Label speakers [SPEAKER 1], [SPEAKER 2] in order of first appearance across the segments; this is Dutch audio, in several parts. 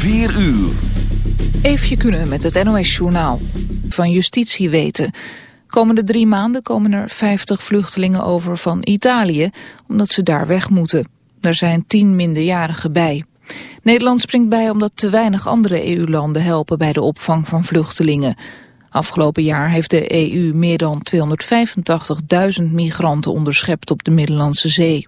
[SPEAKER 1] 4 uur.
[SPEAKER 2] Eefje kunnen met het NOS-journaal. Van justitie weten. Komende drie maanden komen er 50 vluchtelingen over van Italië, omdat ze daar weg moeten. Er zijn tien minderjarigen bij. Nederland springt bij omdat te weinig andere EU-landen helpen bij de opvang van vluchtelingen. Afgelopen jaar heeft de EU meer dan 285.000 migranten onderschept op de Middellandse Zee.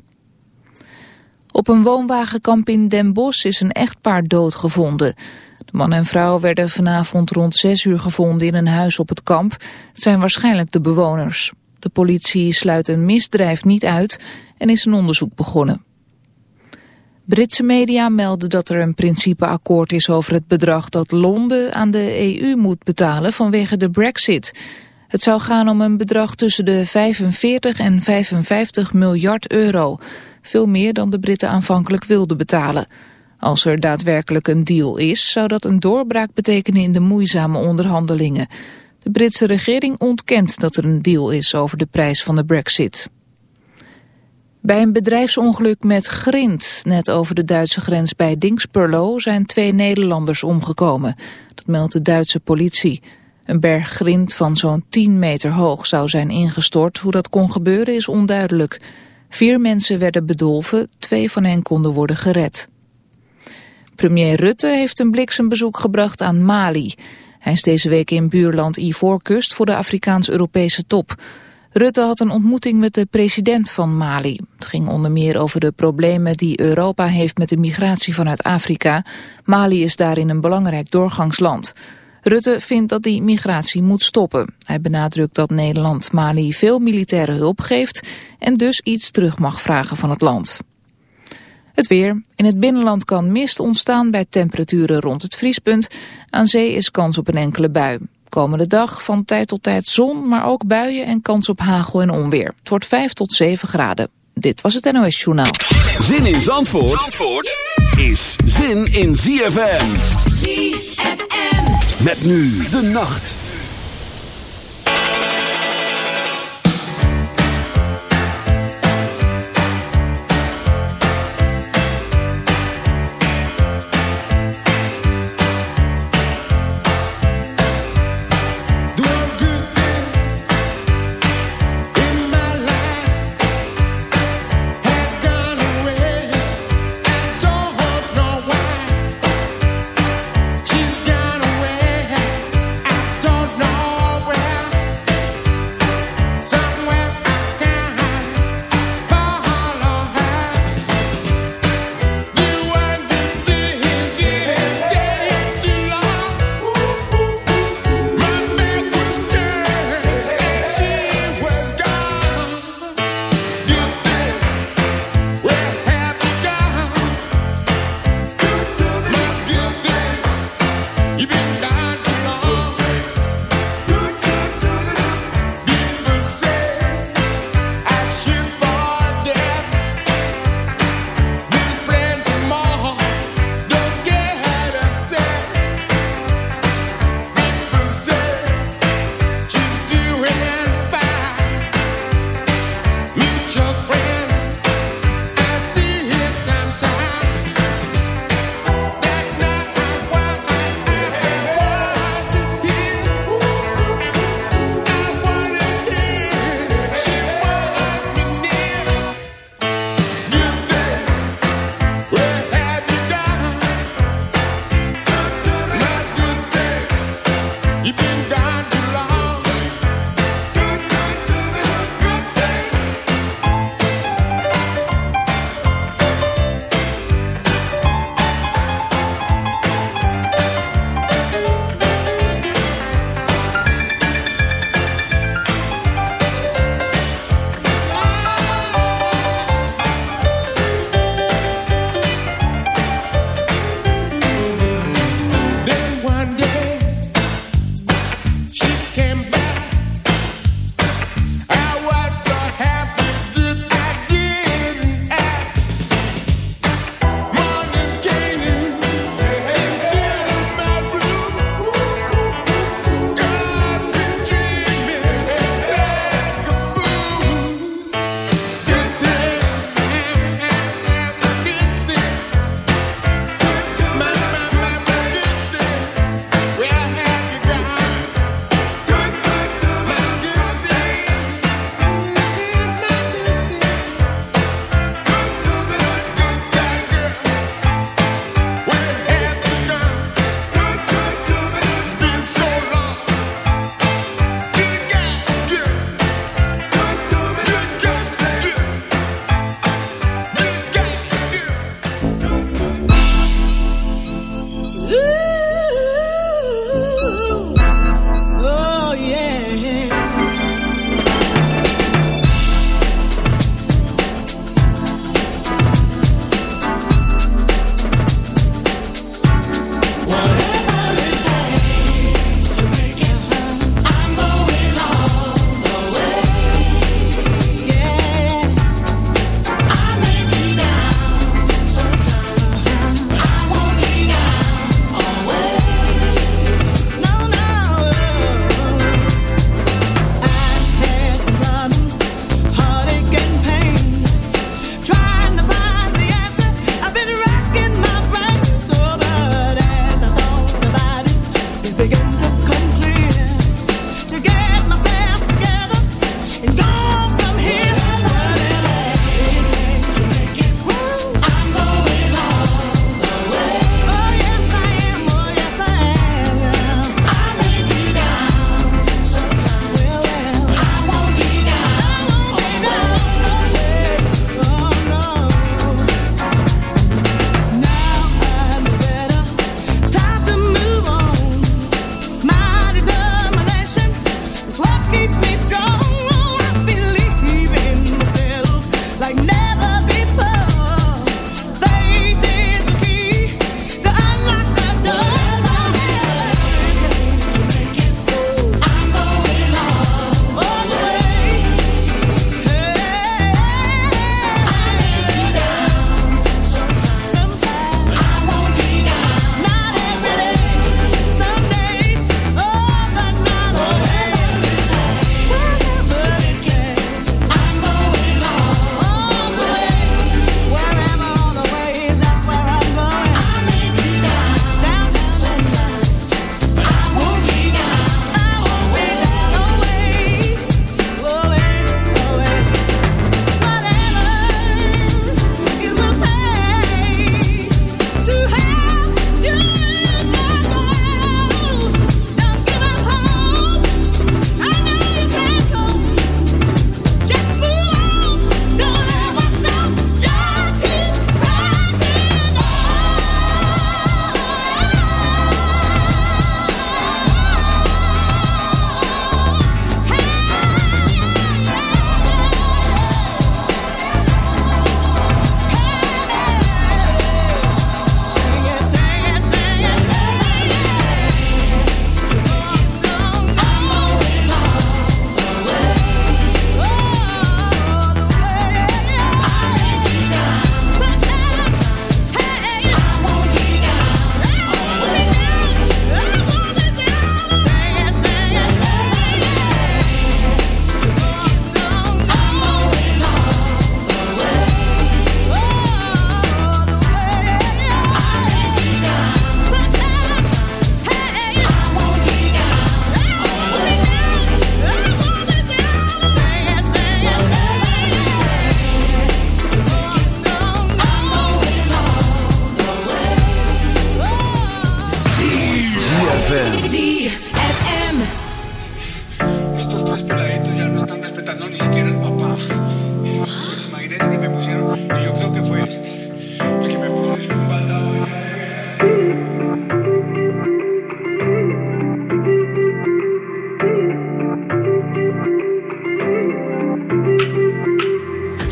[SPEAKER 2] Op een woonwagenkamp in Den Bosch is een echtpaar doodgevonden. De man en vrouw werden vanavond rond 6 uur gevonden in een huis op het kamp. Het zijn waarschijnlijk de bewoners. De politie sluit een misdrijf niet uit en is een onderzoek begonnen. Britse media melden dat er een principeakkoord is over het bedrag dat Londen aan de EU moet betalen vanwege de brexit. Het zou gaan om een bedrag tussen de 45 en 55 miljard euro. Veel meer dan de Britten aanvankelijk wilden betalen. Als er daadwerkelijk een deal is, zou dat een doorbraak betekenen in de moeizame onderhandelingen. De Britse regering ontkent dat er een deal is over de prijs van de brexit. Bij een bedrijfsongeluk met grind, net over de Duitse grens bij Dingsperlo, zijn twee Nederlanders omgekomen. Dat meldt de Duitse politie. Een berg grind van zo'n 10 meter hoog zou zijn ingestort. Hoe dat kon gebeuren is onduidelijk. Vier mensen werden bedolven, twee van hen konden worden gered. Premier Rutte heeft een bliksembezoek gebracht aan Mali. Hij is deze week in buurland Ivoorkust voor de Afrikaans-Europese top. Rutte had een ontmoeting met de president van Mali. Het ging onder meer over de problemen die Europa heeft met de migratie vanuit Afrika. Mali is daarin een belangrijk doorgangsland. Rutte vindt dat die migratie moet stoppen. Hij benadrukt dat Nederland Mali veel militaire hulp geeft en dus iets terug mag vragen van het land. Het weer. In het binnenland kan mist ontstaan bij temperaturen rond het vriespunt. Aan zee is kans op een enkele bui. Komende dag van tijd tot tijd zon, maar ook buien en kans op hagel en onweer. Het wordt 5 tot 7 graden. Dit was het NOS Journaal.
[SPEAKER 1] Zin in Zandvoort, Zandvoort is zin in ZFM. ZFM. Met nu de nacht.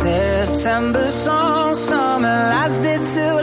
[SPEAKER 3] September song, summer lasted too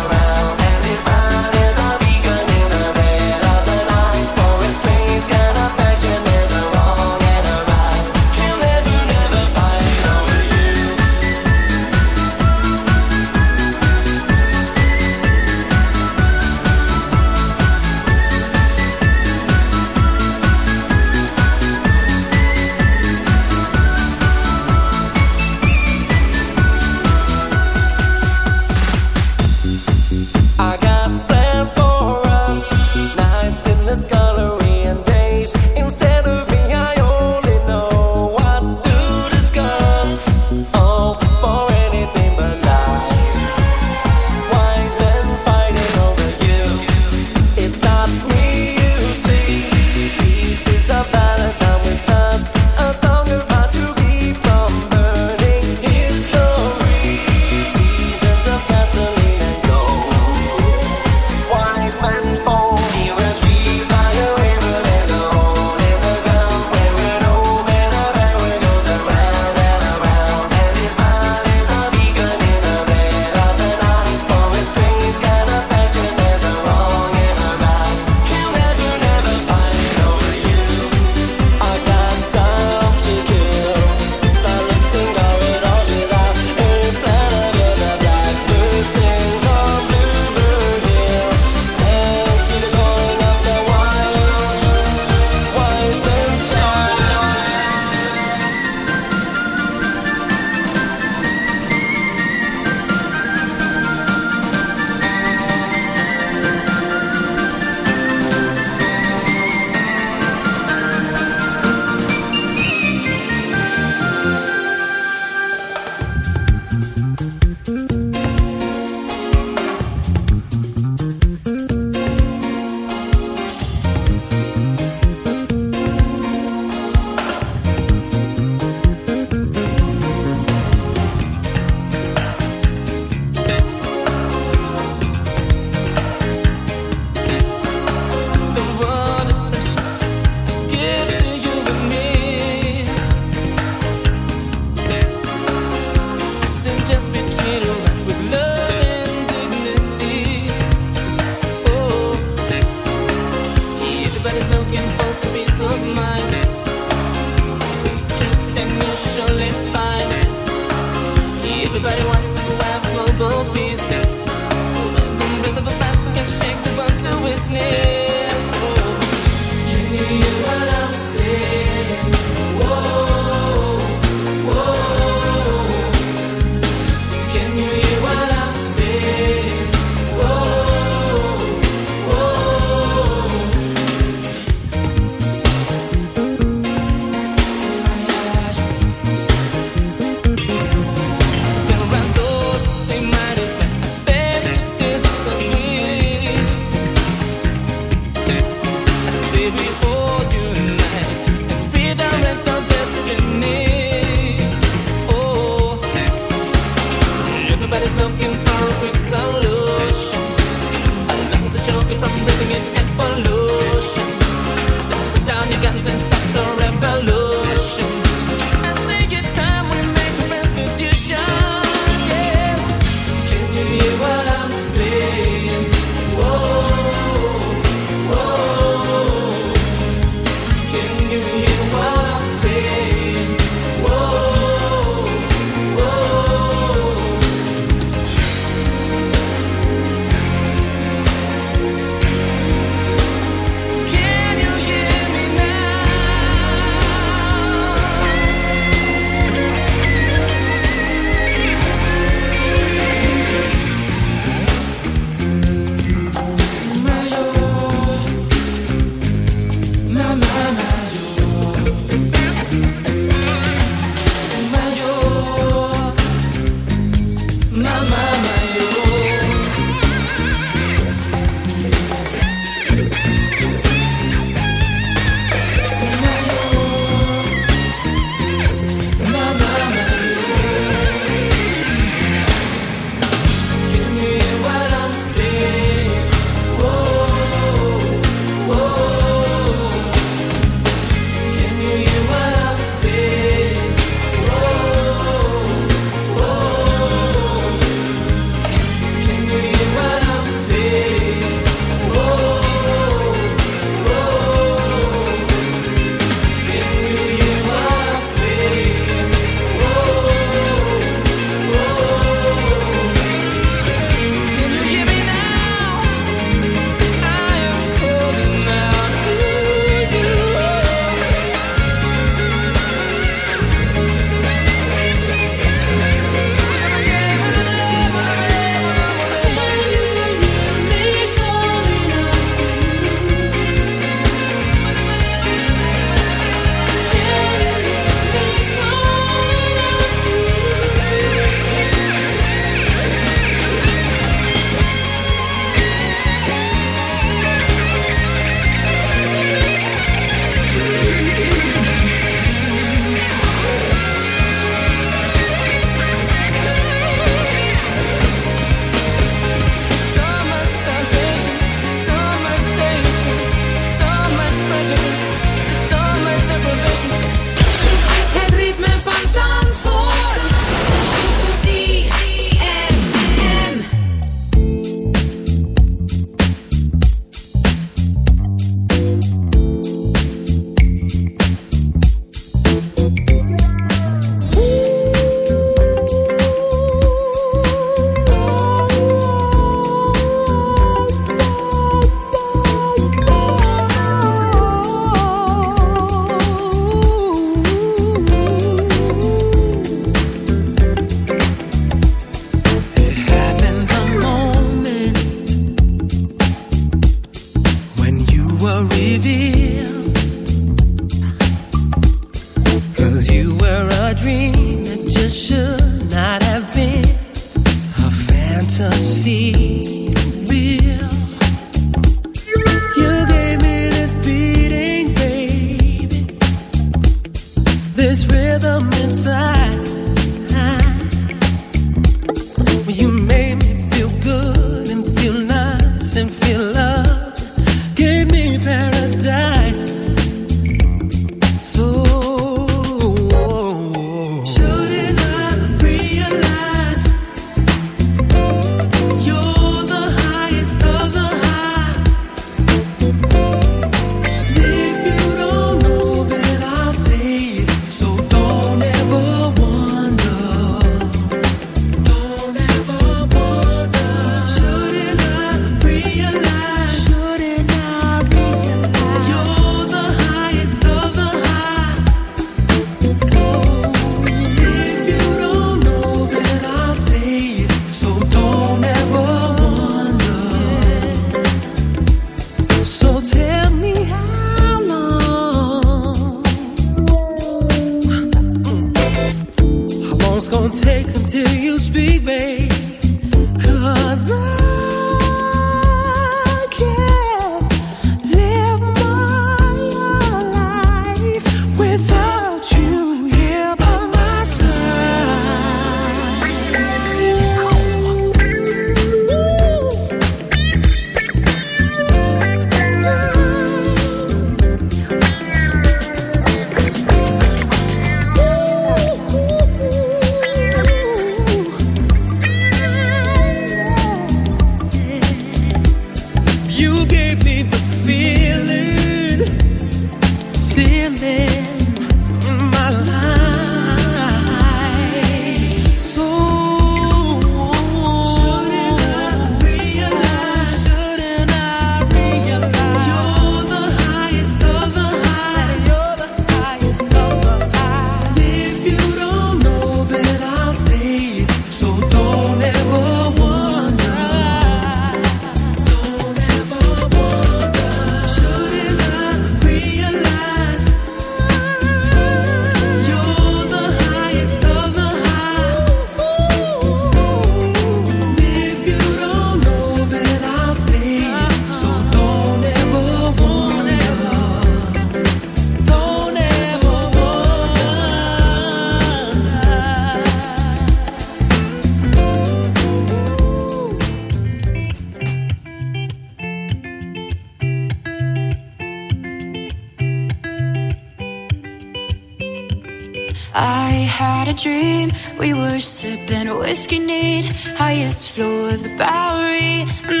[SPEAKER 4] Sipping whiskey neat, highest floor of the Bowery,
[SPEAKER 5] mm.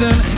[SPEAKER 5] lichten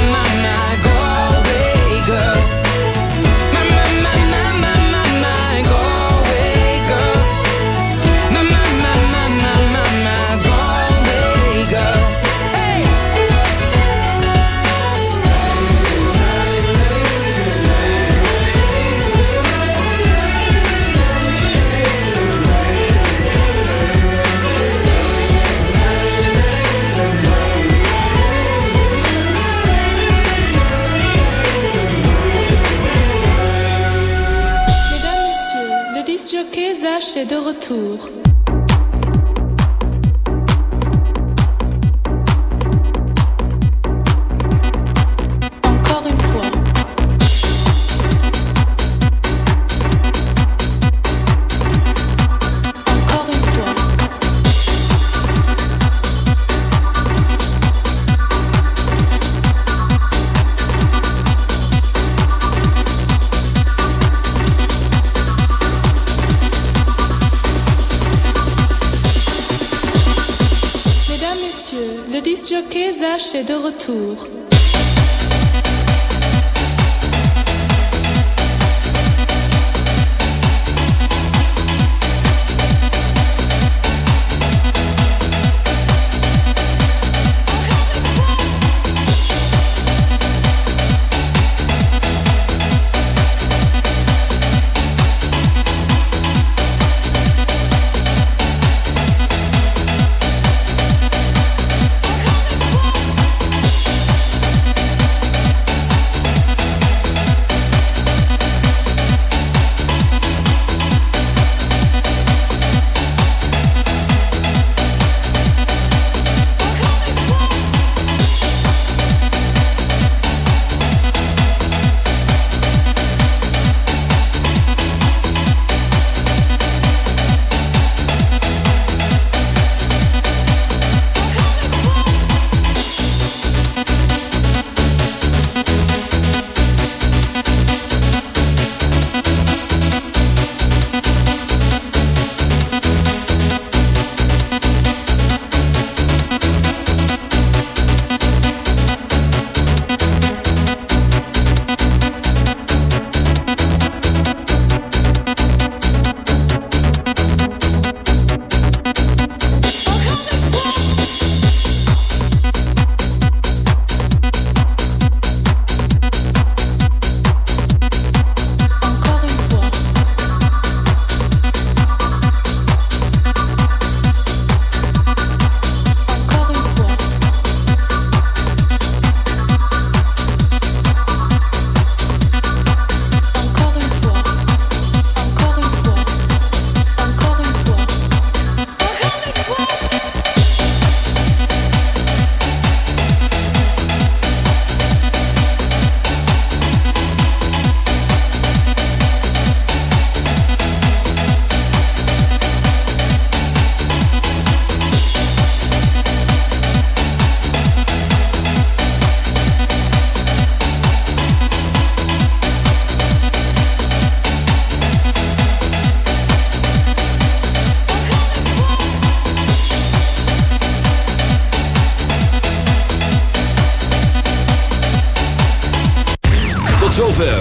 [SPEAKER 6] de retour. cherchais de retour.